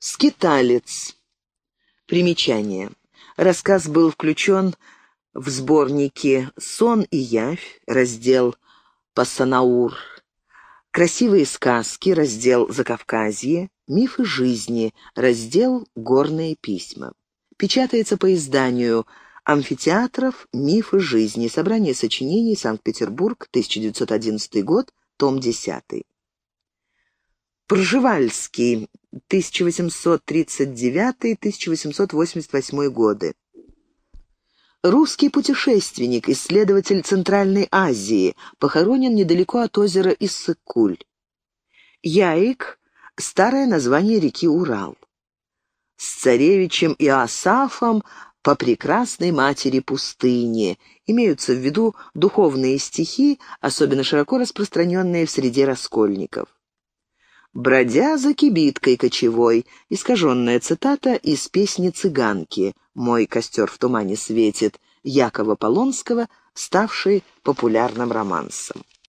Скиталец. Примечание. Рассказ был включен в сборники «Сон и явь», раздел «Пассанаур», «Красивые сказки», раздел «Закавказье», «Мифы жизни», раздел «Горные письма». Печатается по изданию «Амфитеатров. Мифы жизни», собрание сочинений, Санкт-Петербург, 1911 год, том 10. Пржевальский, 1839-1888 годы. Русский путешественник, исследователь Центральной Азии, похоронен недалеко от озера Иссык-Куль. Яик — старое название реки Урал. С царевичем Иосафом по прекрасной матери пустыни имеются в виду духовные стихи, особенно широко распространенные в среде раскольников бродя за кибиткой кочевой, искаженная цитата из песни «Цыганки» «Мой костер в тумане светит» Якова Полонского, ставшей популярным романсом.